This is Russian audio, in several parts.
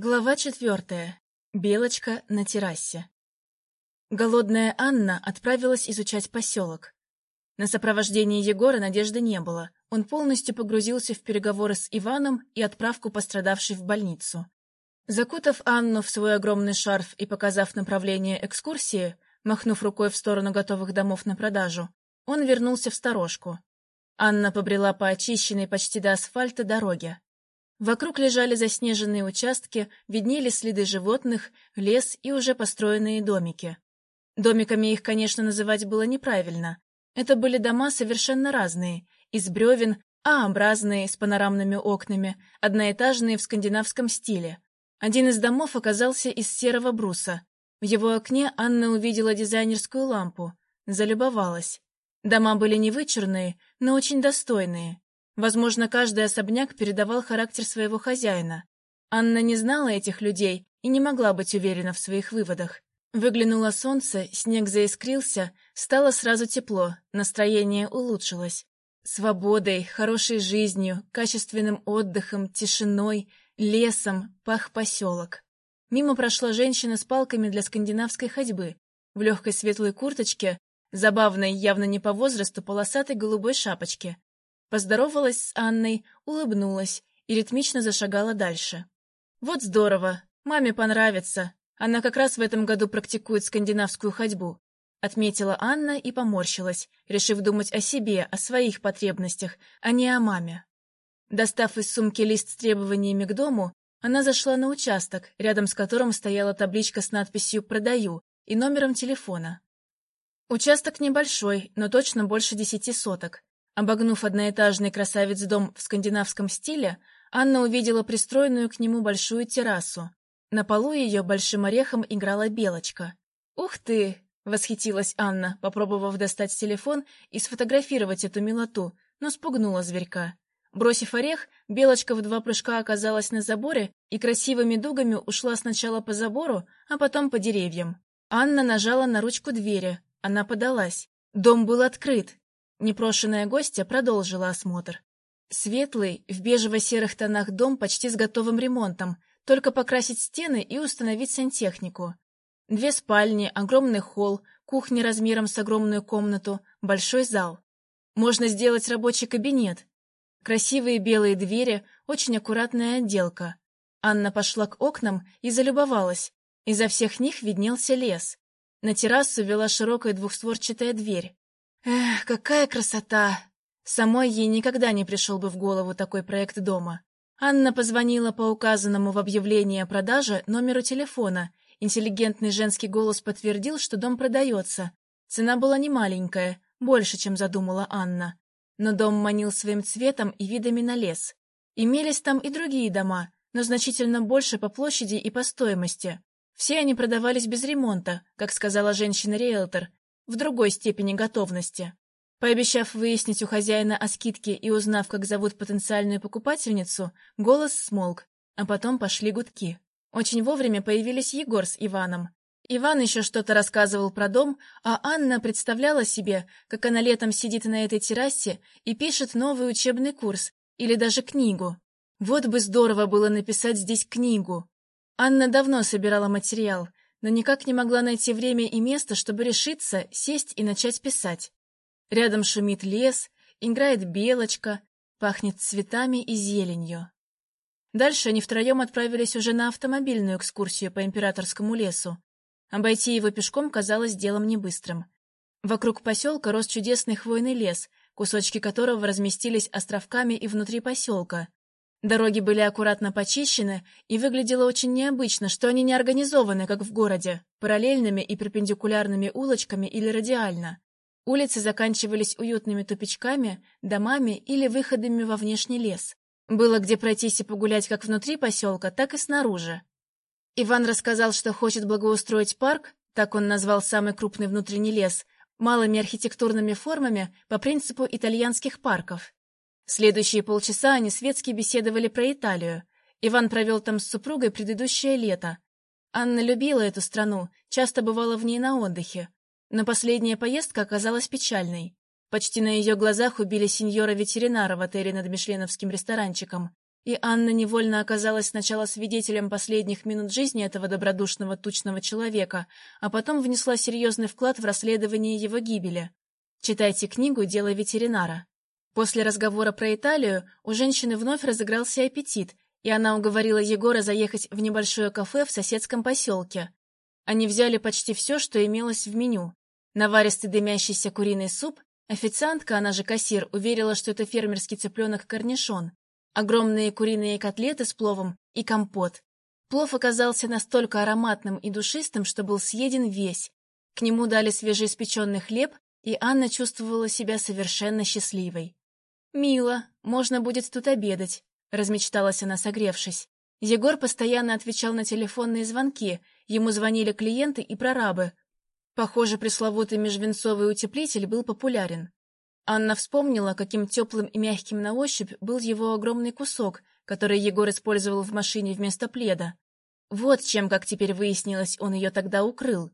Глава четвертая. Белочка на террасе. Голодная Анна отправилась изучать поселок. На сопровождение Егора надежды не было. Он полностью погрузился в переговоры с Иваном и отправку пострадавшей в больницу. Закутав Анну в свой огромный шарф и показав направление экскурсии, махнув рукой в сторону готовых домов на продажу, он вернулся в сторожку. Анна побрела по очищенной почти до асфальта дороге. Вокруг лежали заснеженные участки, виднелись следы животных, лес и уже построенные домики. Домиками их, конечно, называть было неправильно. Это были дома совершенно разные, из бревен, А-образные, с панорамными окнами, одноэтажные в скандинавском стиле. Один из домов оказался из серого бруса. В его окне Анна увидела дизайнерскую лампу. Залюбовалась. Дома были не вычурные, но очень достойные. Возможно, каждый особняк передавал характер своего хозяина. Анна не знала этих людей и не могла быть уверена в своих выводах. Выглянуло солнце, снег заискрился, стало сразу тепло, настроение улучшилось. Свободой, хорошей жизнью, качественным отдыхом, тишиной, лесом пах поселок. Мимо прошла женщина с палками для скандинавской ходьбы, в легкой светлой курточке, забавной, явно не по возрасту, полосатой голубой шапочке. Поздоровалась с Анной, улыбнулась и ритмично зашагала дальше. «Вот здорово! Маме понравится! Она как раз в этом году практикует скандинавскую ходьбу», отметила Анна и поморщилась, решив думать о себе, о своих потребностях, а не о маме. Достав из сумки лист с требованиями к дому, она зашла на участок, рядом с которым стояла табличка с надписью «Продаю» и номером телефона. Участок небольшой, но точно больше десяти соток. Обогнув одноэтажный красавец-дом в скандинавском стиле, Анна увидела пристроенную к нему большую террасу. На полу ее большим орехом играла белочка. «Ух ты!» — восхитилась Анна, попробовав достать телефон и сфотографировать эту милоту, но спугнула зверька. Бросив орех, белочка в два прыжка оказалась на заборе и красивыми дугами ушла сначала по забору, а потом по деревьям. Анна нажала на ручку двери. Она подалась. Дом был открыт. Непрошенная гостья продолжила осмотр. Светлый, в бежево-серых тонах дом почти с готовым ремонтом, только покрасить стены и установить сантехнику. Две спальни, огромный холл, кухня размером с огромную комнату, большой зал. Можно сделать рабочий кабинет. Красивые белые двери, очень аккуратная отделка. Анна пошла к окнам и залюбовалась. Изо всех них виднелся лес. На террасу вела широкая двухстворчатая дверь. Эх, какая красота! Самой ей никогда не пришел бы в голову такой проект дома. Анна позвонила по указанному в объявлении о продаже номеру телефона. Интеллигентный женский голос подтвердил, что дом продается. Цена была немаленькая, больше, чем задумала Анна. Но дом манил своим цветом и видами на лес. Имелись там и другие дома, но значительно больше по площади и по стоимости. Все они продавались без ремонта, как сказала женщина-риэлтор, в другой степени готовности. Пообещав выяснить у хозяина о скидке и узнав, как зовут потенциальную покупательницу, голос смолк, а потом пошли гудки. Очень вовремя появились Егор с Иваном. Иван еще что-то рассказывал про дом, а Анна представляла себе, как она летом сидит на этой террасе и пишет новый учебный курс или даже книгу. Вот бы здорово было написать здесь книгу. Анна давно собирала материал, но никак не могла найти время и место, чтобы решиться, сесть и начать писать. Рядом шумит лес, играет белочка, пахнет цветами и зеленью. Дальше они втроем отправились уже на автомобильную экскурсию по императорскому лесу. Обойти его пешком казалось делом небыстрым. Вокруг поселка рос чудесный хвойный лес, кусочки которого разместились островками и внутри поселка, Дороги были аккуратно почищены, и выглядело очень необычно, что они не организованы, как в городе, параллельными и перпендикулярными улочками или радиально. Улицы заканчивались уютными тупичками, домами или выходами во внешний лес. Было где пройтись и погулять как внутри поселка, так и снаружи. Иван рассказал, что хочет благоустроить парк, так он назвал самый крупный внутренний лес, малыми архитектурными формами по принципу итальянских парков. Следующие полчаса они светски беседовали про Италию. Иван провел там с супругой предыдущее лето. Анна любила эту страну, часто бывала в ней на отдыхе. Но последняя поездка оказалась печальной. Почти на ее глазах убили сеньора-ветеринара в отеле над Мишленовским ресторанчиком. И Анна невольно оказалась сначала свидетелем последних минут жизни этого добродушного тучного человека, а потом внесла серьезный вклад в расследование его гибели. Читайте книгу «Дело ветеринара». После разговора про Италию у женщины вновь разыгрался аппетит, и она уговорила Егора заехать в небольшое кафе в соседском поселке. Они взяли почти все, что имелось в меню. Наваристый дымящийся куриный суп, официантка, она же кассир, уверила, что это фермерский цыпленок-корнишон, огромные куриные котлеты с пловом и компот. Плов оказался настолько ароматным и душистым, что был съеден весь. К нему дали свежеиспеченный хлеб, и Анна чувствовала себя совершенно счастливой. «Мило, можно будет тут обедать», — размечталась она, согревшись. Егор постоянно отвечал на телефонные звонки, ему звонили клиенты и прорабы. Похоже, пресловутый межвенцовый утеплитель был популярен. Анна вспомнила, каким теплым и мягким на ощупь был его огромный кусок, который Егор использовал в машине вместо пледа. Вот чем, как теперь выяснилось, он ее тогда укрыл.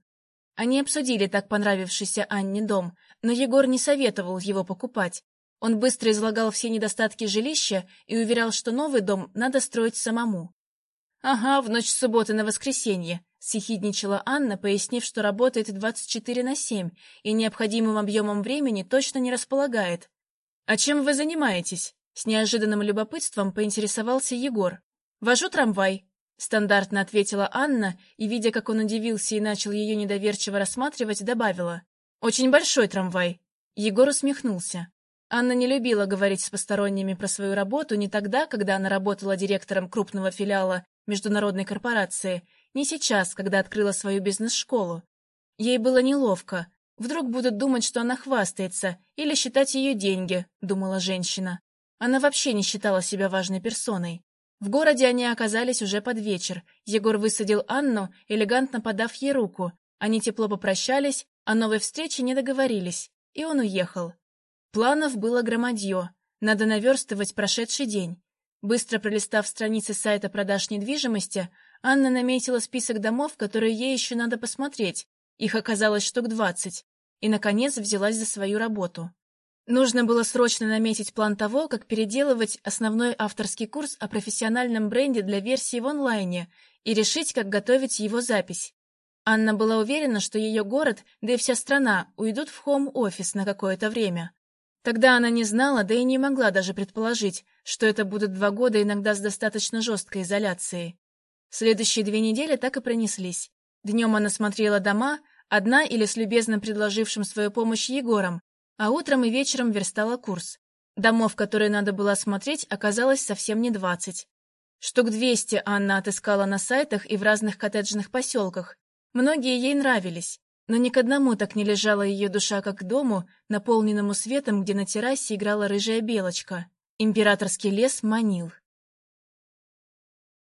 Они обсудили так понравившийся Анне дом, но Егор не советовал его покупать. Он быстро излагал все недостатки жилища и уверял, что новый дом надо строить самому. «Ага, в ночь субботы на воскресенье», — съехидничала Анна, пояснив, что работает 24 на 7 и необходимым объемом времени точно не располагает. «А чем вы занимаетесь?» — с неожиданным любопытством поинтересовался Егор. «Вожу трамвай», — стандартно ответила Анна, и, видя, как он удивился и начал ее недоверчиво рассматривать, добавила. «Очень большой трамвай». Егор усмехнулся. Анна не любила говорить с посторонними про свою работу не тогда, когда она работала директором крупного филиала международной корпорации, не сейчас, когда открыла свою бизнес-школу. Ей было неловко. Вдруг будут думать, что она хвастается, или считать ее деньги, думала женщина. Она вообще не считала себя важной персоной. В городе они оказались уже под вечер. Егор высадил Анну, элегантно подав ей руку. Они тепло попрощались, о новой встрече не договорились, и он уехал. Планов было громадье. Надо наверстывать прошедший день. Быстро пролистав страницы сайта продаж недвижимости, Анна наметила список домов, которые ей еще надо посмотреть. Их оказалось штук двадцать. И, наконец, взялась за свою работу. Нужно было срочно наметить план того, как переделывать основной авторский курс о профессиональном бренде для версии в онлайне и решить, как готовить его запись. Анна была уверена, что ее город, да и вся страна, уйдут в хоум-офис на какое-то время. Тогда она не знала, да и не могла даже предположить, что это будут два года иногда с достаточно жесткой изоляцией. Следующие две недели так и пронеслись. Днем она смотрела дома, одна или с любезно предложившим свою помощь Егором, а утром и вечером верстала курс. Домов, которые надо было смотреть, оказалось совсем не двадцать. Штук двести Анна отыскала на сайтах и в разных коттеджных поселках. Многие ей нравились. Но ни к одному так не лежала ее душа, как к дому, наполненному светом, где на террасе играла рыжая белочка. Императорский лес манил.